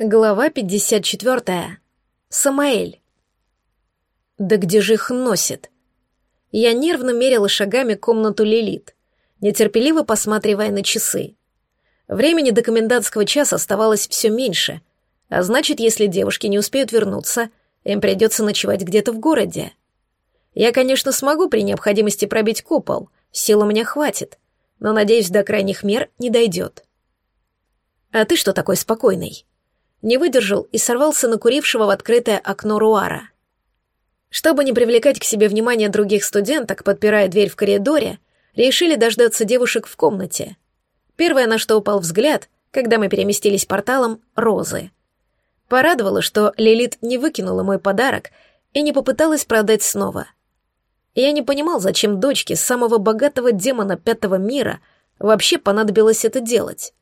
Глава 54. Самаэль. Да где же их носит? Я нервно мерила шагами комнату Лилит, нетерпеливо посматривая на часы. Времени до комендантского часа оставалось все меньше, а значит, если девушки не успеют вернуться, им придется ночевать где-то в городе. Я, конечно, смогу при необходимости пробить купол, сил у меня хватит, но, надеюсь, до крайних мер не дойдет. А ты что такой спокойный? Не выдержал и сорвался на курившего в открытое окно Руара. Чтобы не привлекать к себе внимание других студенток, подпирая дверь в коридоре, решили дождаться девушек в комнате. Первое, на что упал взгляд, когда мы переместились порталом, — розы. Порадовало, что Лилит не выкинула мой подарок и не попыталась продать снова. Я не понимал, зачем дочке самого богатого демона пятого мира вообще понадобилось это делать.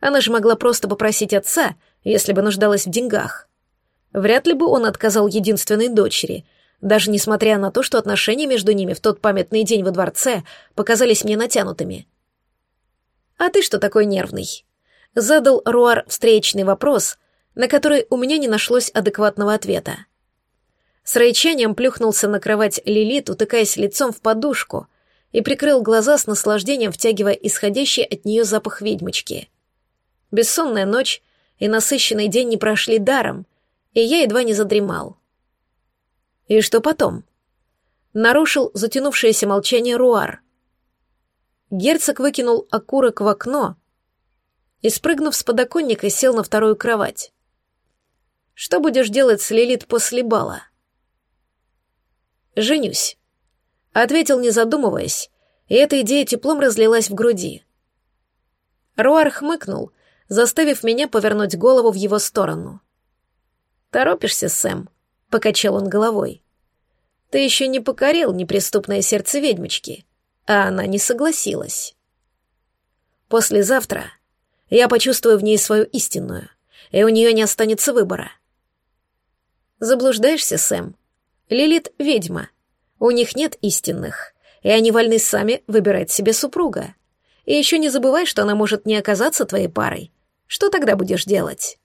Она же могла просто попросить отца — если бы нуждалась в деньгах. Вряд ли бы он отказал единственной дочери, даже несмотря на то, что отношения между ними в тот памятный день во дворце показались мне натянутыми. «А ты что такой нервный?» — задал Руар встречный вопрос, на который у меня не нашлось адекватного ответа. С рычанием плюхнулся на кровать Лилит, утыкаясь лицом в подушку, и прикрыл глаза с наслаждением, втягивая исходящий от нее запах ведьмочки. Бессонная ночь и насыщенный день не прошли даром, и я едва не задремал. И что потом? Нарушил затянувшееся молчание Руар. Герцог выкинул окурок в окно и, спрыгнув с подоконника, сел на вторую кровать. «Что будешь делать с Лилит после бала?» «Женюсь», — ответил, не задумываясь, и эта идея теплом разлилась в груди. Руар хмыкнул заставив меня повернуть голову в его сторону. «Торопишься, Сэм?» — покачал он головой. «Ты еще не покорил неприступное сердце ведьмочки, а она не согласилась. Послезавтра я почувствую в ней свою истинную, и у нее не останется выбора». «Заблуждаешься, Сэм? Лилит — ведьма. У них нет истинных, и они вольны сами выбирать себе супруга. И еще не забывай, что она может не оказаться твоей парой, что тогда будешь делать?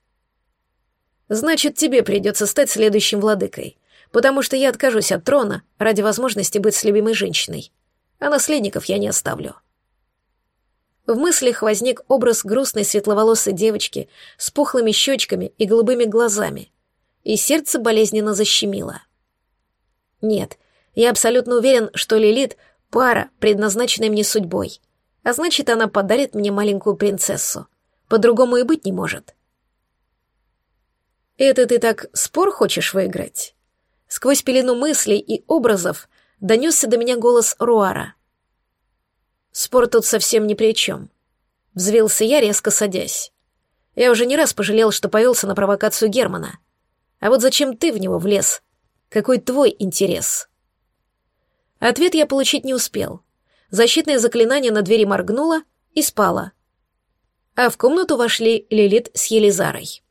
Значит, тебе придется стать следующим владыкой, потому что я откажусь от трона ради возможности быть с любимой женщиной, а наследников я не оставлю. В мыслях возник образ грустной светловолосой девочки с пухлыми щечками и голубыми глазами, и сердце болезненно защемило. Нет, я абсолютно уверен, что Лилит — пара, предназначенная мне судьбой, а значит, она подарит мне маленькую принцессу. По-другому и быть не может. Это ты так спор хочешь выиграть? Сквозь пелену мыслей и образов донесся до меня голос Руара. Спор тут совсем ни при чем. Взвился я, резко садясь. Я уже не раз пожалел, что повелся на провокацию Германа. А вот зачем ты в него влез? Какой твой интерес? Ответ я получить не успел. Защитное заклинание на двери моргнуло и спало а в комнату вошли Лилит с Елизарой.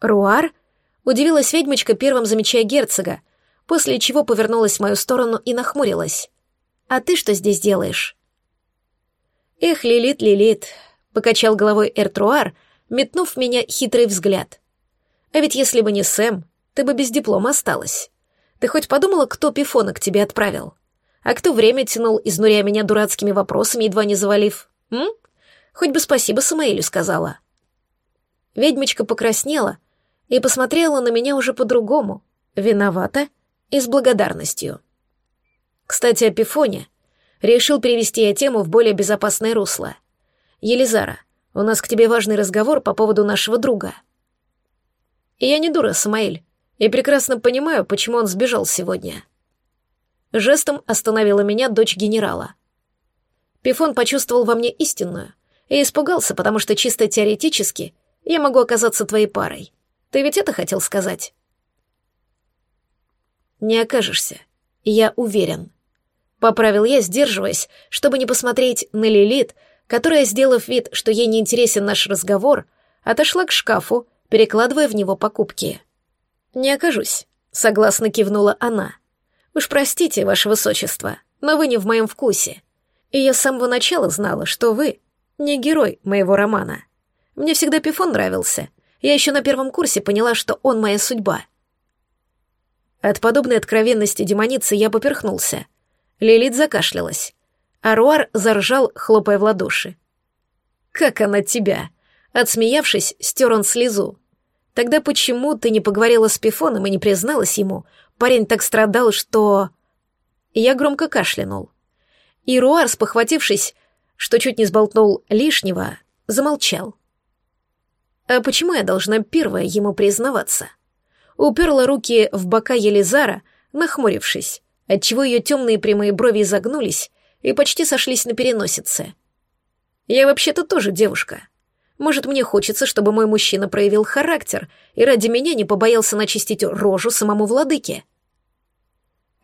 «Руар?» — удивилась ведьмочка, первым замечая герцога, после чего повернулась в мою сторону и нахмурилась. «А ты что здесь делаешь?» «Эх, Лилит, Лилит», — покачал головой Эртруар, метнув в меня хитрый взгляд. «А ведь если бы не Сэм, ты бы без диплома осталась. Ты хоть подумала, кто пифона к тебе отправил? А кто время тянул, изнуряя меня дурацкими вопросами, едва не завалив? М? Хоть бы спасибо Самаэлю сказала. Ведьмочка покраснела и посмотрела на меня уже по-другому, виновата и с благодарностью. Кстати, о Пифоне решил перевести я тему в более безопасное русло. Елизара, у нас к тебе важный разговор по поводу нашего друга. И я не дура, Самаэль, и прекрасно понимаю, почему он сбежал сегодня. Жестом остановила меня дочь генерала. Пифон почувствовал во мне истинную, и испугался, потому что чисто теоретически я могу оказаться твоей парой. Ты ведь это хотел сказать? Не окажешься, я уверен. Поправил я, сдерживаясь, чтобы не посмотреть на Лилит, которая, сделав вид, что ей не интересен наш разговор, отошла к шкафу, перекладывая в него покупки. «Не окажусь», — согласно кивнула она. «Уж простите, ваше высочество, но вы не в моем вкусе. И я с самого начала знала, что вы не герой моего романа. Мне всегда Пифон нравился, Я еще на первом курсе поняла, что он моя судьба. От подобной откровенности демоницы я поперхнулся. Лилит закашлялась. Аруар заржал, хлопая в ладоши. «Как она тебя?» Отсмеявшись, стер он слезу. «Тогда почему ты не поговорила с Пифоном и не призналась ему? Парень так страдал, что...» Я громко кашлянул. И Руар, спохватившись, что чуть не сболтнул лишнего, замолчал. А почему я должна первая ему признаваться? Уперла руки в бока Елизара, нахмурившись, отчего ее темные прямые брови изогнулись и почти сошлись на переносице. Я вообще-то тоже девушка. Может, мне хочется, чтобы мой мужчина проявил характер и ради меня не побоялся начистить рожу самому владыке.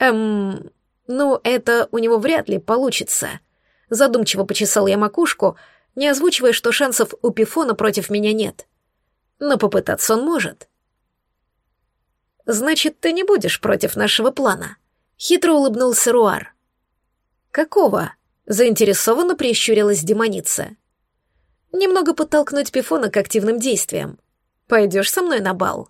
Эм, ну, это у него вряд ли получится. Задумчиво почесал я макушку, не озвучивая, что шансов у Пифона против меня нет. Но попытаться он может. «Значит, ты не будешь против нашего плана?» — хитро улыбнулся Руар. «Какого?» — заинтересованно прищурилась демоница. «Немного подтолкнуть Пифона к активным действиям. Пойдешь со мной на бал?»